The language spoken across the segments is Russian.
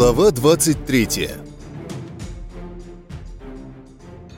Глава 23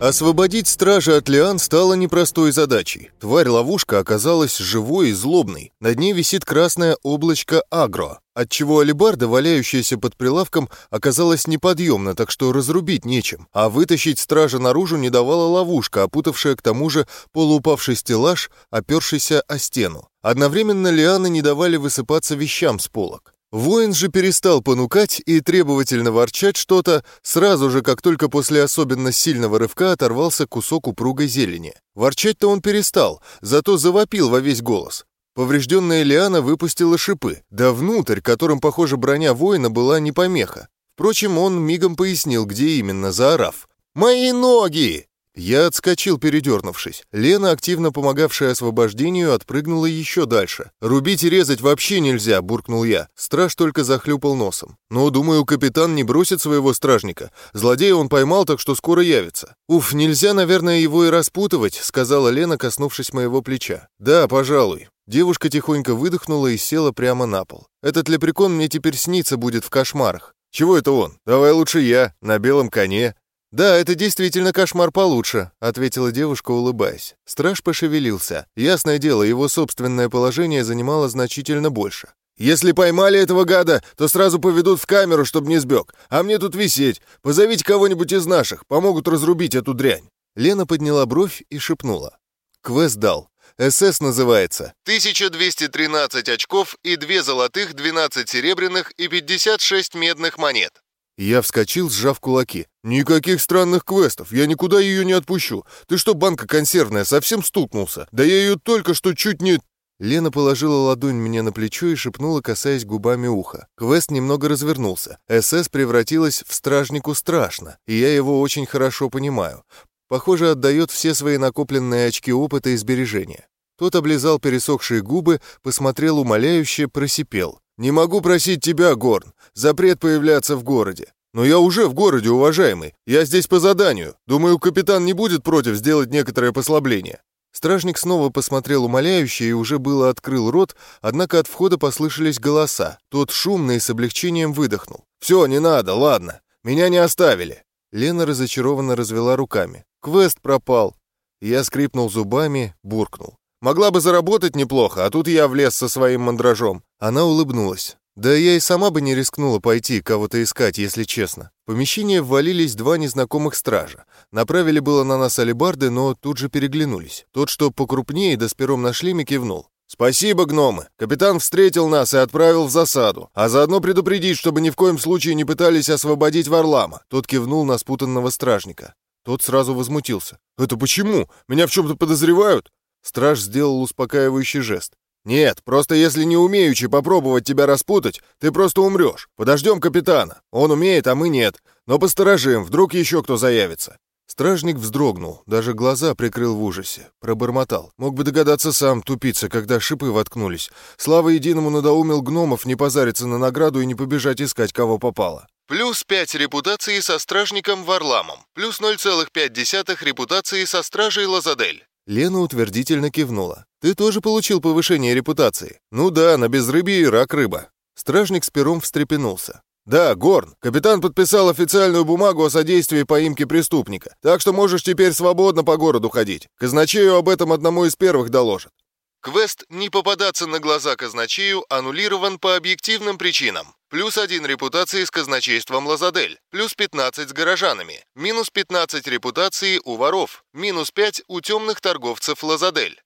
Освободить стража от лиан стало непростой задачей. Тварь-ловушка оказалась живой и злобной. Над ней висит красное облачко агро, отчего алебарда, валяющаяся под прилавком, оказалась неподъемна, так что разрубить нечем. А вытащить стража наружу не давала ловушка, опутавшая к тому же полуупавший стеллаж, опершийся о стену. Одновременно лианы не давали высыпаться вещам с полок. Воин же перестал понукать и требовательно ворчать что-то, сразу же, как только после особенно сильного рывка оторвался кусок упругой зелени. Ворчать-то он перестал, зато завопил во весь голос. Поврежденная лиана выпустила шипы, да внутрь, которым, похоже, броня воина была не помеха. Впрочем, он мигом пояснил, где именно, заорав. «Мои ноги!» Я отскочил, передернувшись. Лена, активно помогавшая освобождению, отпрыгнула еще дальше. «Рубить и резать вообще нельзя», — буркнул я. Страж только захлюпал носом. «Но, думаю, капитан не бросит своего стражника. Злодея он поймал, так что скоро явится». «Уф, нельзя, наверное, его и распутывать», — сказала Лена, коснувшись моего плеча. «Да, пожалуй». Девушка тихонько выдохнула и села прямо на пол. «Этот лепрекон мне теперь снится будет в кошмарах». «Чего это он? Давай лучше я, на белом коне». «Да, это действительно кошмар получше», — ответила девушка, улыбаясь. Страж пошевелился. Ясное дело, его собственное положение занимало значительно больше. «Если поймали этого гада, то сразу поведут в камеру, чтобы не сбег. А мне тут висеть. Позовите кого-нибудь из наших, помогут разрубить эту дрянь». Лена подняла бровь и шепнула. «Квест дал. СС называется. 1213 очков и 2 золотых, 12 серебряных и 56 медных монет. Я вскочил, сжав кулаки. «Никаких странных квестов, я никуда ее не отпущу. Ты что, банка консервная, совсем стукнулся? Да я ее только что чуть не...» Лена положила ладонь мне на плечо и шепнула, касаясь губами уха. Квест немного развернулся. СС превратилась в стражнику страшно, и я его очень хорошо понимаю. Похоже, отдает все свои накопленные очки опыта и сбережения. Тот облизал пересохшие губы, посмотрел умоляюще, просипел. «Не могу просить тебя, Горн. Запрет появляться в городе. Но я уже в городе, уважаемый. Я здесь по заданию. Думаю, капитан не будет против сделать некоторое послабление». Стражник снова посмотрел умоляюще и уже было открыл рот, однако от входа послышались голоса. Тот шумно и с облегчением выдохнул. «Все, не надо, ладно. Меня не оставили». Лена разочарованно развела руками. «Квест пропал». Я скрипнул зубами, буркнул. Могла бы заработать неплохо, а тут я влез со своим мандражом». Она улыбнулась. Да я и сама бы не рискнула пойти кого-то искать, если честно. В помещение ввалились два незнакомых стража. Направили было на нас алебарды, но тут же переглянулись. Тот, что покрупнее, да с пером на шлеме, кивнул. «Спасибо, гномы. Капитан встретил нас и отправил в засаду. А заодно предупредить, чтобы ни в коем случае не пытались освободить Варлама». Тот кивнул на спутанного стражника. Тот сразу возмутился. «Это почему? Меня в чем-то подозревают?» Страж сделал успокаивающий жест. «Нет, просто если не умеючи попробовать тебя распутать, ты просто умрешь. Подождем капитана. Он умеет, а мы нет. Но посторожим, вдруг еще кто заявится». Стражник вздрогнул, даже глаза прикрыл в ужасе. Пробормотал. Мог бы догадаться сам, тупиться, когда шипы воткнулись. Слава единому надоумил гномов не позариться на награду и не побежать искать, кого попало. Плюс 5 репутации со стражником Варламом. Плюс 0,5 репутации со стражей Лазадель. Лена утвердительно кивнула. «Ты тоже получил повышение репутации?» «Ну да, на безрыбье и рак рыба». Стражник с пером встрепенулся. «Да, Горн, капитан подписал официальную бумагу о содействии поимке преступника, так что можешь теперь свободно по городу ходить. Казначею об этом одному из первых доложат». Квест «Не попадаться на глаза казначею» аннулирован по объективным причинам. Плюс один репутации с казначейством Лазадель. Плюс 15 с горожанами. Минус 15 репутации у воров. Минус 5 у темных торговцев Лазадель.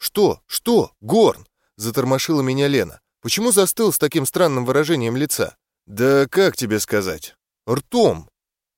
«Что? Что? Горн?» — затормошила меня Лена. «Почему застыл с таким странным выражением лица?» «Да как тебе сказать?» «Ртом!»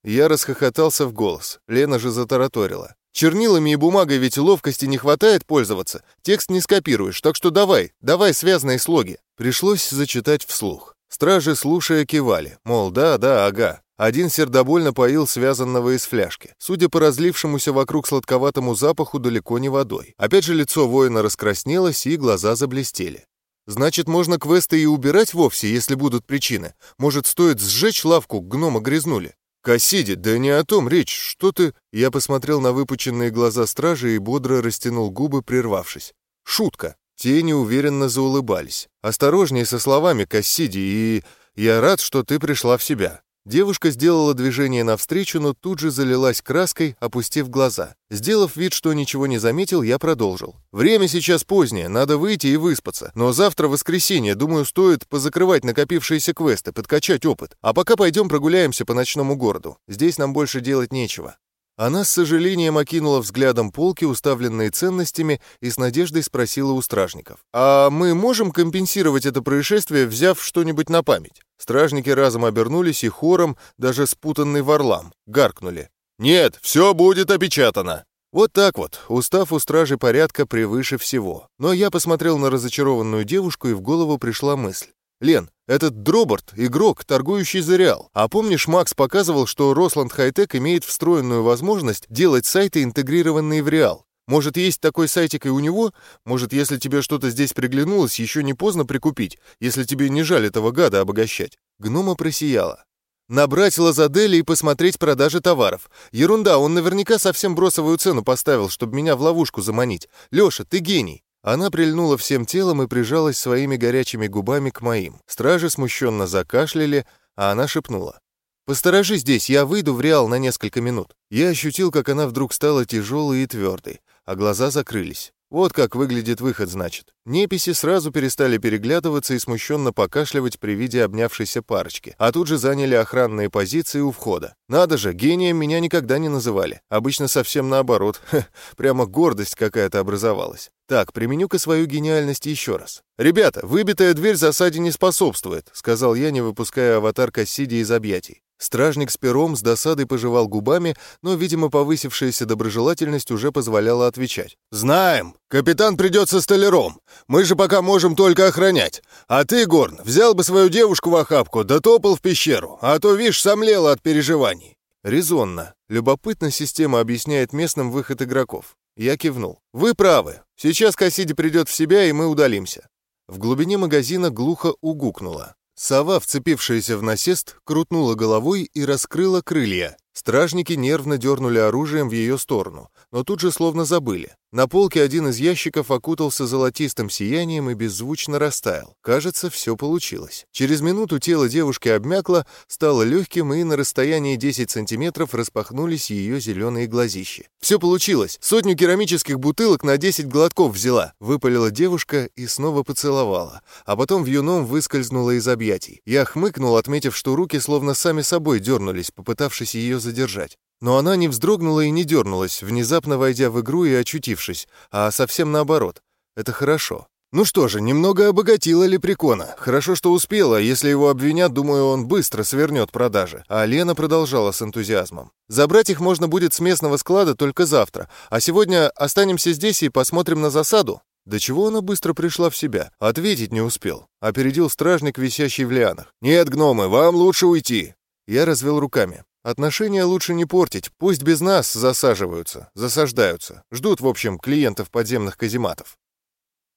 Я расхохотался в голос. Лена же затараторила. «Чернилами и бумагой ведь ловкости не хватает пользоваться. Текст не скопируешь, так что давай, давай связанные слоги». Пришлось зачитать вслух. Стражи, слушая, кивали, мол, да, да, ага. Один сердобольно поил связанного из фляжки. Судя по разлившемуся вокруг сладковатому запаху, далеко не водой. Опять же лицо воина раскраснелось, и глаза заблестели. Значит, можно квесты и убирать вовсе, если будут причины. Может, стоит сжечь лавку, гнома грязнули. «Кассиди, да не о том речь, что ты...» Я посмотрел на выпученные глаза стражи и бодро растянул губы, прервавшись. «Шутка. Те неуверенно заулыбались. «Осторожнее со словами, Кассиди, и... Я рад, что ты пришла в себя». Девушка сделала движение навстречу, но тут же залилась краской, опустив глаза. Сделав вид, что ничего не заметил, я продолжил. «Время сейчас позднее, надо выйти и выспаться. Но завтра воскресенье, думаю, стоит позакрывать накопившиеся квесты, подкачать опыт. А пока пойдем прогуляемся по ночному городу. Здесь нам больше делать нечего». Она с сожалением окинула взглядом полки, уставленные ценностями, и с надеждой спросила у стражников. «А мы можем компенсировать это происшествие, взяв что-нибудь на память?» Стражники разом обернулись и хором, даже спутанный варлам, гаркнули. «Нет, все будет опечатано!» Вот так вот, устав у стражи порядка превыше всего. Но я посмотрел на разочарованную девушку, и в голову пришла мысль. «Лен, этот Дроборт — игрок, торгующий за реал. А помнишь, Макс показывал, что Росланд Хайтек имеет встроенную возможность делать сайты, интегрированные в реал? Может, есть такой сайтик и у него? Может, если тебе что-то здесь приглянулось, еще не поздно прикупить, если тебе не жаль этого гада обогащать?» Гнома просияла. «Набрать Лазадели и посмотреть продажи товаров. Ерунда, он наверняка совсем бросовую цену поставил, чтобы меня в ловушку заманить. Леша, ты гений!» Она прильнула всем телом и прижалась своими горячими губами к моим. Стражи смущенно закашляли, а она шепнула. «Посторожи здесь, я выйду в Реал на несколько минут». Я ощутил, как она вдруг стала тяжелой и твердой, а глаза закрылись. Вот как выглядит выход, значит. Неписи сразу перестали переглядываться и смущенно покашливать при виде обнявшейся парочки, а тут же заняли охранные позиции у входа. Надо же, гением меня никогда не называли. Обычно совсем наоборот. Ха, прямо гордость какая-то образовалась. Так, применю-ка свою гениальность еще раз. «Ребята, выбитая дверь засаде не способствует», — сказал я, не выпуская аватар Кассиди из объятий. Стражник с пером с досадой пожевал губами, но, видимо, повысившаяся доброжелательность уже позволяла отвечать. «Знаем. Капитан придет со столяром. Мы же пока можем только охранять. А ты, Горн, взял бы свою девушку в охапку, да топал в пещеру, а то, видишь, сомлела от переживаний». Резонно. Любопытно система объясняет местным выход игроков. Я кивнул. «Вы правы. Сейчас Кассиди придет в себя, и мы удалимся». В глубине магазина глухо угукнуло. Сова, вцепившаяся в насест, крутнула головой и раскрыла крылья. Стражники нервно дернули оружием в ее сторону, но тут же словно забыли. На полке один из ящиков окутался золотистым сиянием и беззвучно растаял. Кажется, все получилось. Через минуту тело девушки обмякло, стало легким, и на расстоянии 10 сантиметров распахнулись ее зеленые глазищи. «Все получилось! Сотню керамических бутылок на 10 глотков взяла!» Выпалила девушка и снова поцеловала, а потом в юном выскользнула из объятий. Я хмыкнул, отметив, что руки словно сами собой дернулись, попытавшись ее задержать. Но она не вздрогнула и не дернулась, внезапно войдя в игру и очутившись, а совсем наоборот. Это хорошо. Ну что же, немного обогатила Лепрекона. Хорошо, что успела, если его обвинят, думаю, он быстро свернет продажи. А Лена продолжала с энтузиазмом. Забрать их можно будет с местного склада только завтра, а сегодня останемся здесь и посмотрим на засаду. До чего она быстро пришла в себя? Ответить не успел. Опередил стражник, висящий в лианах. «Нет, гномы, вам лучше уйти!» Я развел руками. Отношения лучше не портить, пусть без нас засаживаются, засаждаются. Ждут, в общем, клиентов подземных казематов.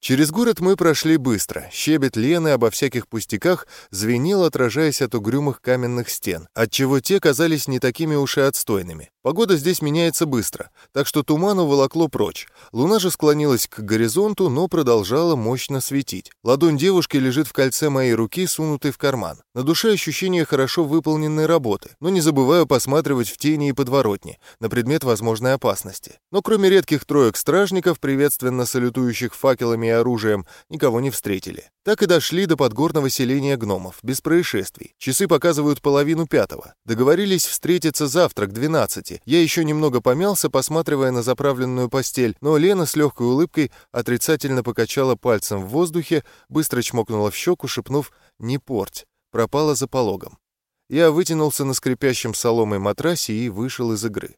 Через город мы прошли быстро. Щебет Лены обо всяких пустяках звенел, отражаясь от угрюмых каменных стен, отчего те казались не такими уж и отстойными. Погода здесь меняется быстро, так что туман уволокло прочь. Луна же склонилась к горизонту, но продолжала мощно светить. Ладонь девушки лежит в кольце моей руки, сунутой в карман. На душе ощущение хорошо выполненной работы, но не забываю посматривать в тени и подворотни, на предмет возможной опасности. Но кроме редких троек стражников, приветственно салютующих факелами оружием, никого не встретили. Так и дошли до подгорного селения гномов, без происшествий. Часы показывают половину пятого. Договорились встретиться завтра к двенадцати. Я еще немного помялся, посматривая на заправленную постель, но Лена с легкой улыбкой отрицательно покачала пальцем в воздухе, быстро чмокнула в щеку, шепнув «не порть», пропала за пологом. Я вытянулся на скрипящем соломой матрасе и вышел из игры.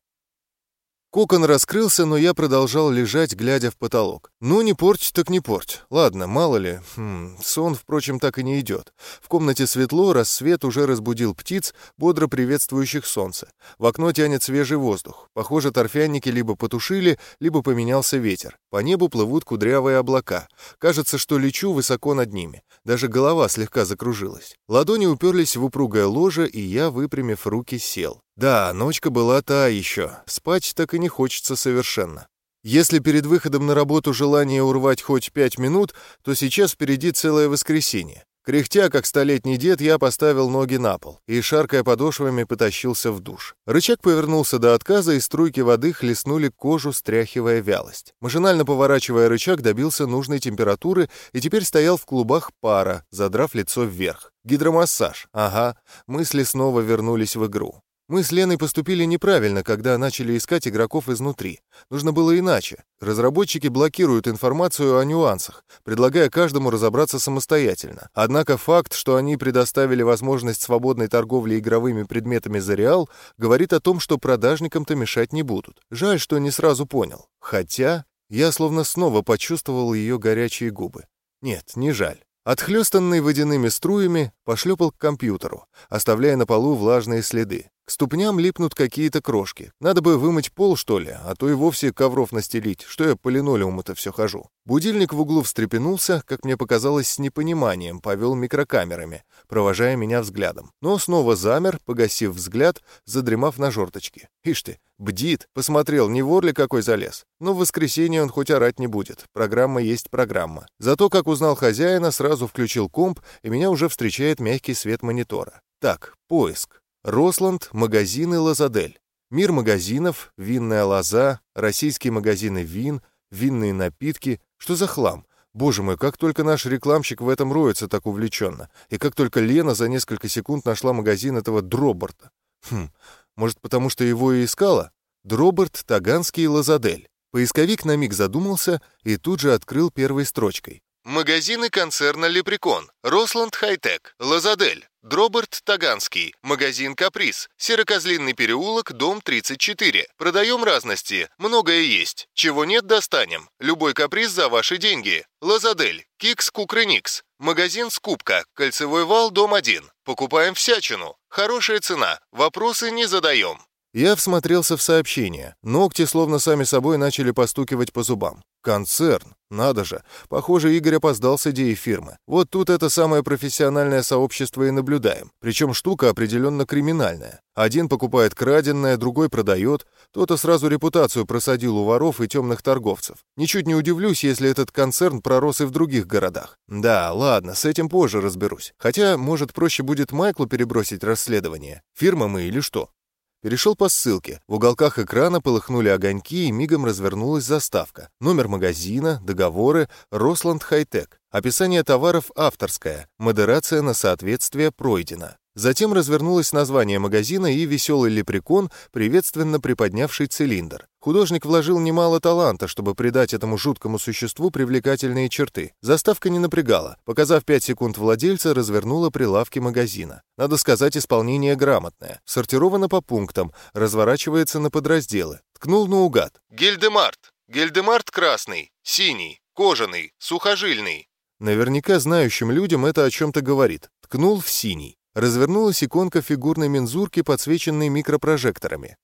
Кокон раскрылся, но я продолжал лежать, глядя в потолок. Ну, не порть, так не порть. Ладно, мало ли. Хм, сон, впрочем, так и не идет. В комнате светло, рассвет уже разбудил птиц, бодро приветствующих солнце. В окно тянет свежий воздух. Похоже, торфяники либо потушили, либо поменялся ветер. По небу плывут кудрявые облака. Кажется, что лечу высоко над ними. Даже голова слегка закружилась. Ладони уперлись в упругое ложе, и я, выпрямив руки, сел. Да, ночка была та еще. Спать так и не хочется совершенно. Если перед выходом на работу желание урвать хоть пять минут, то сейчас впереди целое воскресенье. Кряхтя, как столетний дед, я поставил ноги на пол и, шаркая подошвами, потащился в душ. Рычаг повернулся до отказа, и струйки воды хлестнули кожу, стряхивая вялость. Машинально поворачивая рычаг, добился нужной температуры и теперь стоял в клубах пара, задрав лицо вверх. Гидромассаж. Ага, мысли снова вернулись в игру. Мы с Леной поступили неправильно, когда начали искать игроков изнутри. Нужно было иначе. Разработчики блокируют информацию о нюансах, предлагая каждому разобраться самостоятельно. Однако факт, что они предоставили возможность свободной торговли игровыми предметами за реал, говорит о том, что продажникам-то мешать не будут. Жаль, что не сразу понял. Хотя я словно снова почувствовал ее горячие губы. Нет, не жаль. Отхлёстанный водяными струями, пошлепал к компьютеру, оставляя на полу влажные следы. К ступням липнут какие-то крошки. Надо бы вымыть пол, что ли, а то и вовсе ковров настелить, что я по линолеуму-то все хожу. Будильник в углу встрепенулся, как мне показалось, с непониманием, повел микрокамерами, провожая меня взглядом. Но снова замер, погасив взгляд, задремав на жорточке. Ишь ты, бдит, посмотрел, не вор ли какой залез. Но в воскресенье он хоть орать не будет. Программа есть программа. Зато, как узнал хозяина, сразу включил комп, и меня уже встречает мягкий свет монитора. Так, поиск. Росланд, магазины Лазадель. Мир магазинов, винная лоза, российские магазины вин, винные напитки. Что за хлам? Боже мой, как только наш рекламщик в этом роется так увлеченно. И как только Лена за несколько секунд нашла магазин этого Дроберта. Хм, может, потому что его и искала? Дроберт, Таганский, Лазадель. Поисковик на миг задумался и тут же открыл первой строчкой. Магазины концерна «Лепрекон», «Росланд Хайтек», «Лазадель», Дроберт Таганский, магазин «Каприз», Серокозлинный переулок, дом 34. Продаем разности, многое есть. Чего нет, достанем. Любой каприз за ваши деньги. Лазадель, Кикс Кукрыникс, магазин «Скупка», Кольцевой вал, дом 1. Покупаем всячину. Хорошая цена, вопросы не задаем. Я всмотрелся в сообщение. Ногти словно сами собой начали постукивать по зубам. Концерн. Надо же. Похоже, Игорь опоздал с идеей фирмы. Вот тут это самое профессиональное сообщество и наблюдаем. Причем штука определенно криминальная. Один покупает краденное, другой продает. То-то сразу репутацию просадил у воров и темных торговцев. Ничуть не удивлюсь, если этот концерн пророс и в других городах. Да, ладно, с этим позже разберусь. Хотя, может, проще будет Майклу перебросить расследование. Фирма мы или что? Перешел по ссылке. В уголках экрана полыхнули огоньки и мигом развернулась заставка. Номер магазина, договоры, Росланд Хайтек. Описание товаров авторское. Модерация на соответствие пройдена. Затем развернулось название магазина и веселый лепрекон, приветственно приподнявший цилиндр. Художник вложил немало таланта, чтобы придать этому жуткому существу привлекательные черты. Заставка не напрягала. Показав 5 секунд владельца, развернула прилавки магазина. Надо сказать, исполнение грамотное. Сортировано по пунктам, разворачивается на подразделы. Ткнул наугад. Гельдемарт. Гельдемарт красный, синий, кожаный, сухожильный. Наверняка знающим людям это о чем-то говорит. Ткнул в синий развернулась иконка фигурной мензурки, подсвеченной микропрожекторами.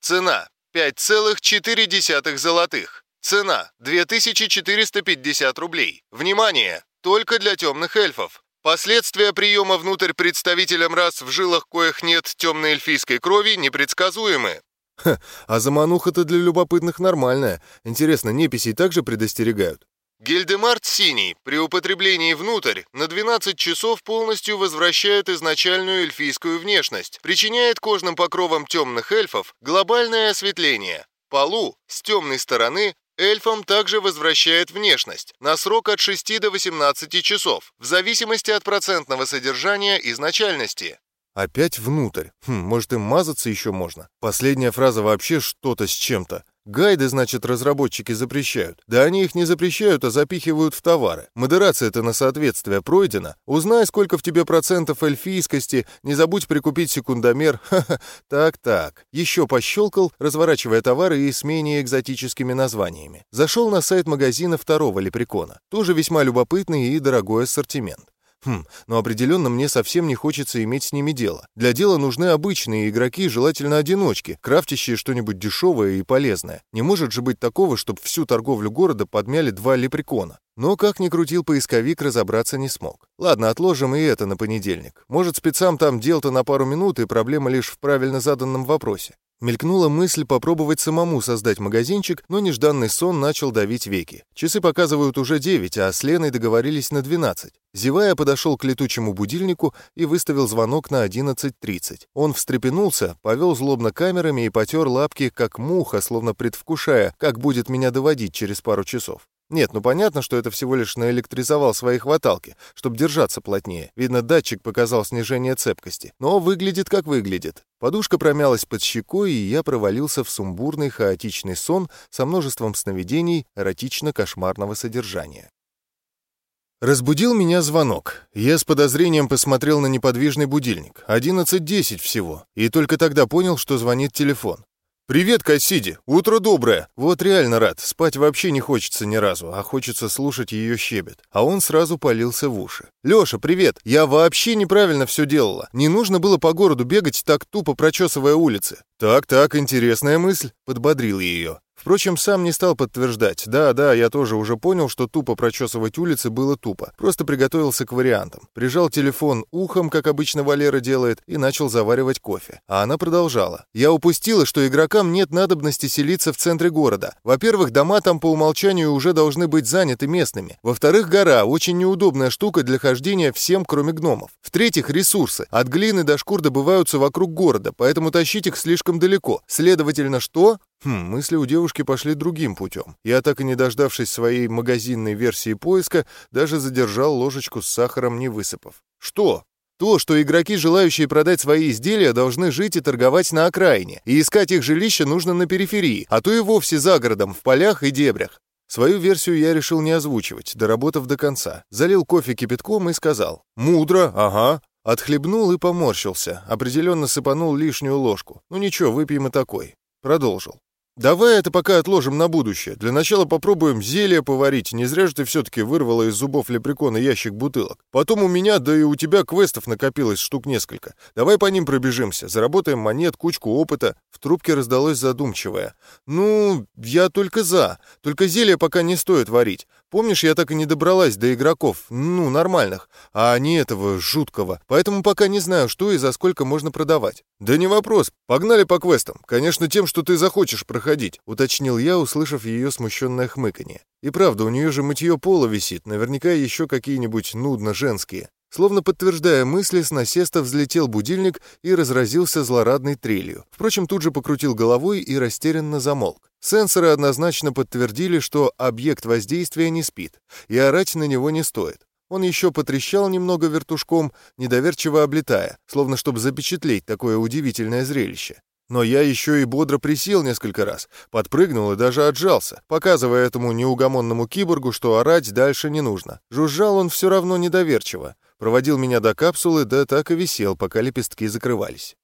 Цена 5,4 золотых. Цена 2450 рублей. Внимание! Только для темных эльфов. Последствия приема внутрь представителям рас, в жилах коих нет темной эльфийской крови, непредсказуемы. Ха, а замануха-то для любопытных нормальная. Интересно, неписей также предостерегают? Гильдемарт синий при употреблении внутрь на 12 часов полностью возвращает изначальную эльфийскую внешность, причиняет кожным покровам темных эльфов глобальное осветление. Полу с темной стороны эльфам также возвращает внешность на срок от 6 до 18 часов, в зависимости от процентного содержания изначальности. Опять внутрь. Хм, может, им мазаться еще можно? Последняя фраза вообще что-то с чем-то. Гайды, значит, разработчики запрещают. Да они их не запрещают, а запихивают в товары. Модерация-то на соответствие пройдена. Узнай, сколько в тебе процентов эльфийскости, не забудь прикупить секундомер. Так-так. Еще пощелкал, разворачивая товары и с менее экзотическими названиями. Зашел на сайт магазина второго лепрекона. Тоже весьма любопытный и дорогой ассортимент. Хм, но определенно мне совсем не хочется иметь с ними дело. Для дела нужны обычные игроки, желательно одиночки, крафтящие что-нибудь дешевое и полезное. Не может же быть такого, чтобы всю торговлю города подмяли два лепрекона. Но как ни крутил поисковик, разобраться не смог. Ладно, отложим и это на понедельник. Может, спецам там дел-то на пару минут, и проблема лишь в правильно заданном вопросе. Мелькнула мысль попробовать самому создать магазинчик, но нежданный сон начал давить веки. Часы показывают уже 9, а с Леной договорились на 12. Зевая, подошел к летучему будильнику и выставил звонок на 11.30. Он встрепенулся, повел злобно камерами и потер лапки, как муха, словно предвкушая, как будет меня доводить через пару часов. Нет, ну понятно, что это всего лишь наэлектризовал свои хваталки, чтобы держаться плотнее. Видно, датчик показал снижение цепкости. Но выглядит как выглядит. Подушка промялась под щекой, и я провалился в сумбурный хаотичный сон со множеством сновидений эротично-кошмарного содержания. Разбудил меня звонок. Я с подозрением посмотрел на неподвижный будильник. 11.10 всего. И только тогда понял, что звонит телефон. «Привет, Кассиди! Утро доброе!» Вот реально рад. Спать вообще не хочется ни разу, а хочется слушать ее щебет. А он сразу полился в уши. «Леша, привет! Я вообще неправильно все делала. Не нужно было по городу бегать так тупо, прочесывая улицы». «Так-так, интересная мысль», — подбодрил ее. Впрочем, сам не стал подтверждать. Да, да, я тоже уже понял, что тупо прочесывать улицы было тупо. Просто приготовился к вариантам. Прижал телефон ухом, как обычно Валера делает, и начал заваривать кофе. А она продолжала. Я упустила, что игрокам нет надобности селиться в центре города. Во-первых, дома там по умолчанию уже должны быть заняты местными. Во-вторых, гора — очень неудобная штука для хождения всем, кроме гномов. В-третьих, ресурсы. От глины до шкур добываются вокруг города, поэтому тащить их слишком далеко. Следовательно, что? Хм, мысли у девушки пошли другим путем. Я, так и не дождавшись своей магазинной версии поиска, даже задержал ложечку с сахаром, не высыпав. Что? То, что игроки, желающие продать свои изделия, должны жить и торговать на окраине, и искать их жилище нужно на периферии, а то и вовсе за городом, в полях и дебрях. Свою версию я решил не озвучивать, доработав до конца. Залил кофе кипятком и сказал «Мудро, ага». Отхлебнул и поморщился, определенно сыпанул лишнюю ложку. Ну ничего, выпьем и такой. Продолжил. «Давай это пока отложим на будущее. Для начала попробуем зелье поварить. Не зря же ты все-таки вырвала из зубов лепрекона ящик бутылок. Потом у меня, да и у тебя квестов накопилось штук несколько. Давай по ним пробежимся. Заработаем монет, кучку опыта». В трубке раздалось задумчивое. «Ну, я только за. Только зелье пока не стоит варить. Помнишь, я так и не добралась до игроков, ну, нормальных, а не этого жуткого. Поэтому пока не знаю, что и за сколько можно продавать. Да не вопрос, погнали по квестам. Конечно, тем, что ты захочешь проходить, уточнил я, услышав ее смущенное хмыканье. И правда, у нее же мытье пола висит, наверняка еще какие-нибудь нудно женские. Словно подтверждая мысли, с насеста взлетел будильник и разразился злорадной трелью. Впрочем, тут же покрутил головой и растерянно замолк. Сенсоры однозначно подтвердили, что объект воздействия не спит, и орать на него не стоит. Он еще потрещал немного вертушком, недоверчиво облетая, словно чтобы запечатлеть такое удивительное зрелище. Но я еще и бодро присел несколько раз, подпрыгнул и даже отжался, показывая этому неугомонному киборгу, что орать дальше не нужно. Жужжал он все равно недоверчиво, Проводил меня до капсулы, да так и висел, пока лепестки закрывались.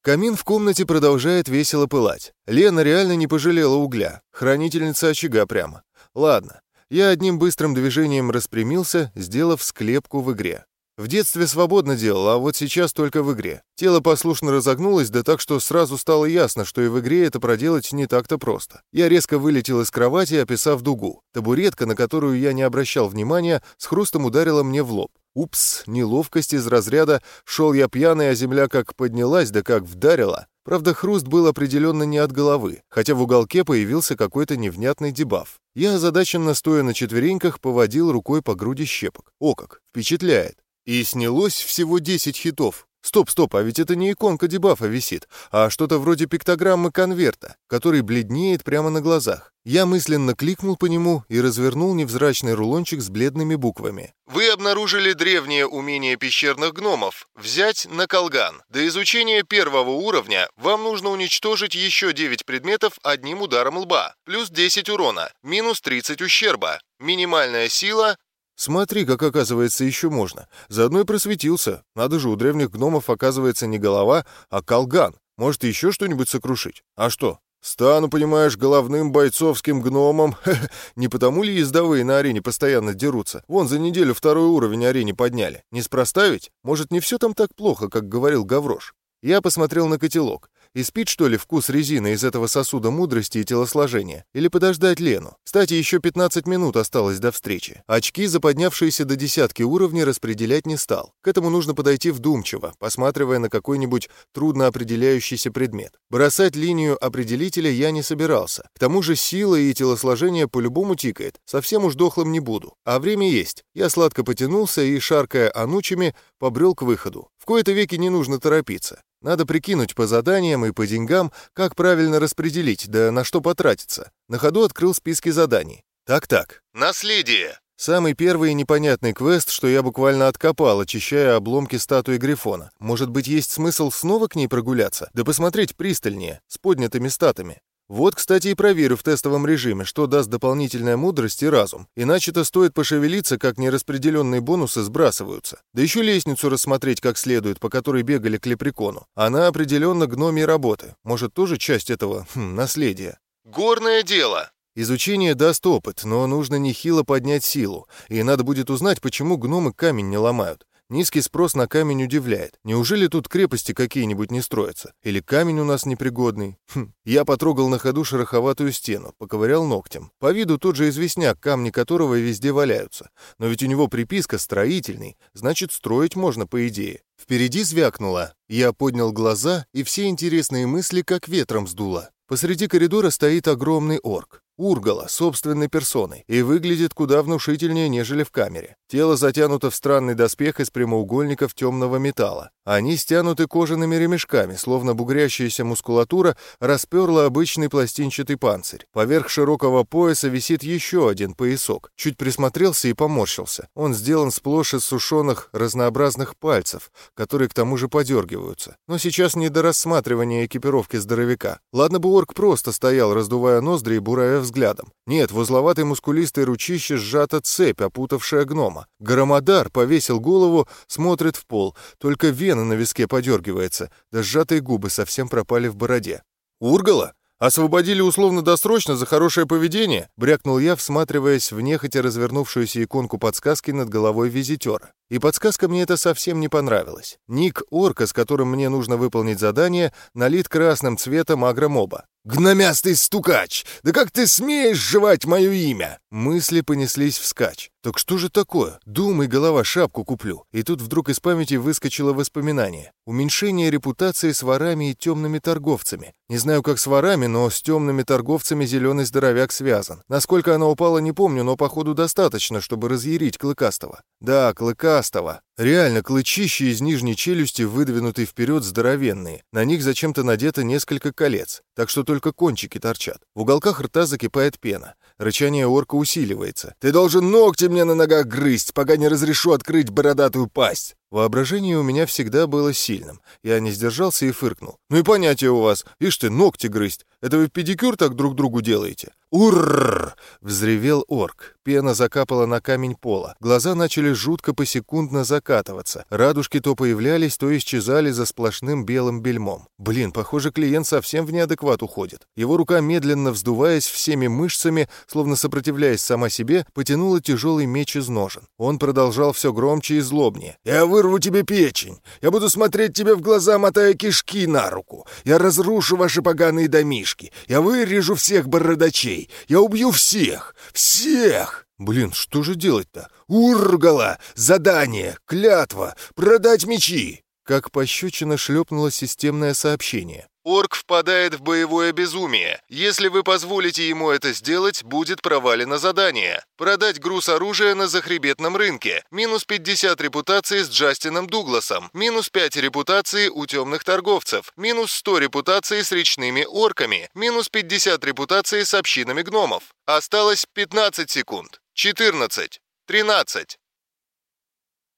Камин в комнате продолжает весело пылать. Лена реально не пожалела угля. Хранительница очага прямо. Ладно, я одним быстрым движением распрямился, сделав склепку в игре. В детстве свободно делал, а вот сейчас только в игре. Тело послушно разогнулось, да так, что сразу стало ясно, что и в игре это проделать не так-то просто. Я резко вылетел из кровати, описав дугу. Табуретка, на которую я не обращал внимания, с хрустом ударила мне в лоб. Упс, неловкость из разряда «шел я пьяный, а земля как поднялась, да как вдарила». Правда, хруст был определенно не от головы, хотя в уголке появился какой-то невнятный дебаф. Я озадаченно, стоя на четвереньках, поводил рукой по груди щепок. О как, впечатляет. И снялось всего 10 хитов. Стоп, стоп, а ведь это не иконка дебафа висит, а что-то вроде пиктограммы конверта, который бледнеет прямо на глазах. Я мысленно кликнул по нему и развернул невзрачный рулончик с бледными буквами. Вы обнаружили древнее умение пещерных гномов «Взять на колган». До изучения первого уровня вам нужно уничтожить еще 9 предметов одним ударом лба, плюс 10 урона, минус 30 ущерба. Минимальная сила Смотри, как оказывается еще можно. Заодно и просветился. Надо же, у древних гномов оказывается не голова, а колган. Может, еще что-нибудь сокрушить? А что? Стану, понимаешь, головным бойцовским гномом. Не потому ли ездовые на арене постоянно дерутся? Вон за неделю второй уровень арене подняли. Не спроставить? Может, не все там так плохо, как говорил Гаврош? Я посмотрел на котелок. И спит, что ли, вкус резины из этого сосуда мудрости и телосложения? Или подождать Лену? Кстати, еще 15 минут осталось до встречи. Очки, заподнявшиеся до десятки уровней, распределять не стал. К этому нужно подойти вдумчиво, посматривая на какой-нибудь трудно определяющийся предмет. Бросать линию определителя я не собирался. К тому же сила и телосложение по-любому тикает. Совсем уж дохлым не буду. А время есть. Я сладко потянулся и, шаркая анучами, побрел к выходу. В кои-то веки не нужно торопиться. Надо прикинуть по заданиям и по деньгам, как правильно распределить, да на что потратиться. На ходу открыл списки заданий. Так-так. Наследие. Самый первый и непонятный квест, что я буквально откопал, очищая обломки статуи Грифона. Может быть, есть смысл снова к ней прогуляться? Да посмотреть пристальнее, с поднятыми статами. Вот, кстати, и проверю в тестовом режиме, что даст дополнительная мудрость и разум. Иначе-то стоит пошевелиться, как нераспределенные бонусы сбрасываются. Да еще лестницу рассмотреть как следует, по которой бегали к лепрекону. Она определенно гномий работы. Может, тоже часть этого хм, наследия. Горное дело. Изучение даст опыт, но нужно нехило поднять силу, и надо будет узнать, почему гномы камень не ломают. Низкий спрос на камень удивляет. Неужели тут крепости какие-нибудь не строятся? Или камень у нас непригодный? Хм. Я потрогал на ходу шероховатую стену, поковырял ногтем. По виду тот же известняк, камни которого везде валяются. Но ведь у него приписка «строительный», значит, строить можно по идее. Впереди звякнуло. Я поднял глаза, и все интересные мысли как ветром сдуло. Посреди коридора стоит огромный орк. Ургала, собственной персоной, и выглядит куда внушительнее, нежели в камере. Тело затянуто в странный доспех из прямоугольников темного металла. Они стянуты кожаными ремешками, словно бугрящаяся мускулатура расперла обычный пластинчатый панцирь. Поверх широкого пояса висит еще один поясок. Чуть присмотрелся и поморщился. Он сделан сплошь из сушеных разнообразных пальцев, которые к тому же подергиваются. Но сейчас не до рассматривания экипировки здоровяка. Ладно бы орк просто стоял, раздувая ноздри и буравя взглядом. Нет, в узловатой мускулистой ручище сжата цепь, опутавшая гнома. Громодар повесил голову, смотрит в пол, только вена на виске подергивается, да сжатые губы совсем пропали в бороде. «Ургала? Освободили условно-досрочно за хорошее поведение?» — брякнул я, всматриваясь в нехотя развернувшуюся иконку подсказки над головой визитера. И подсказка мне это совсем не понравилась. Ник орка, с которым мне нужно выполнить задание, налит красным цветом агромоба. «Гномястый стукач! Да как ты смеешь жевать мое имя?» Мысли понеслись вскачь. «Так что же такое? Думай, голова, шапку куплю». И тут вдруг из памяти выскочило воспоминание. Уменьшение репутации с ворами и темными торговцами. Не знаю, как с ворами, но с темными торговцами зеленый здоровяк связан. Насколько она упала, не помню, но походу достаточно, чтобы разъярить Клыкастого. Да, Клыкастого. Реально, клычищи из нижней челюсти выдвинуты вперед здоровенные. На них зачем-то надето несколько колец, так что только кончики торчат. В уголках рта закипает пена. Рычание орка усиливается. «Ты должен ногти мне на ногах грызть, пока не разрешу открыть бородатую пасть!» Воображение у меня всегда было сильным. Я не сдержался и фыркнул. «Ну и понятие у вас. Ишь ты, ногти грызть. Это вы педикюр так друг другу делаете?» «Урррр!» — взревел орк. Пена закапала на камень пола. Глаза начали жутко посекундно закатываться. Радужки то появлялись, то исчезали за сплошным белым бельмом. Блин, похоже, клиент совсем в неадекват уходит. Его рука, медленно вздуваясь всеми мышцами, словно сопротивляясь сама себе, потянула тяжелый меч из ножен. Он продолжал все громче и злобнее. «Я вырву тебе печень! Я буду смотреть тебе в глаза, мотая кишки на руку! Я разрушу ваши поганые домишки! Я вырежу всех бородачей! Я убью всех! Всех!» «Блин, что же делать-то? Ургала! Задание! Клятва! Продать мечи!» Как пощечина шлепнуло системное сообщение. Орк впадает в боевое безумие. Если вы позволите ему это сделать, будет провалено задание. Продать груз оружия на захребетном рынке. Минус 50 репутации с Джастином Дугласом. Минус 5 репутации у темных торговцев. Минус 100 репутации с речными орками. Минус 50 репутации с общинами гномов. Осталось 15 секунд. 14. 13.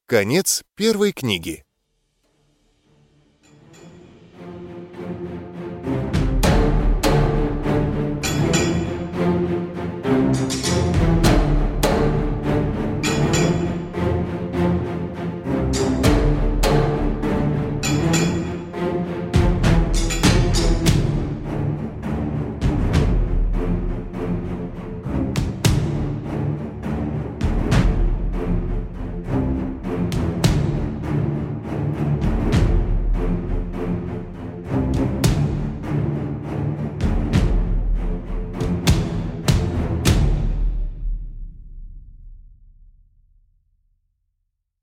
Конец первой книги.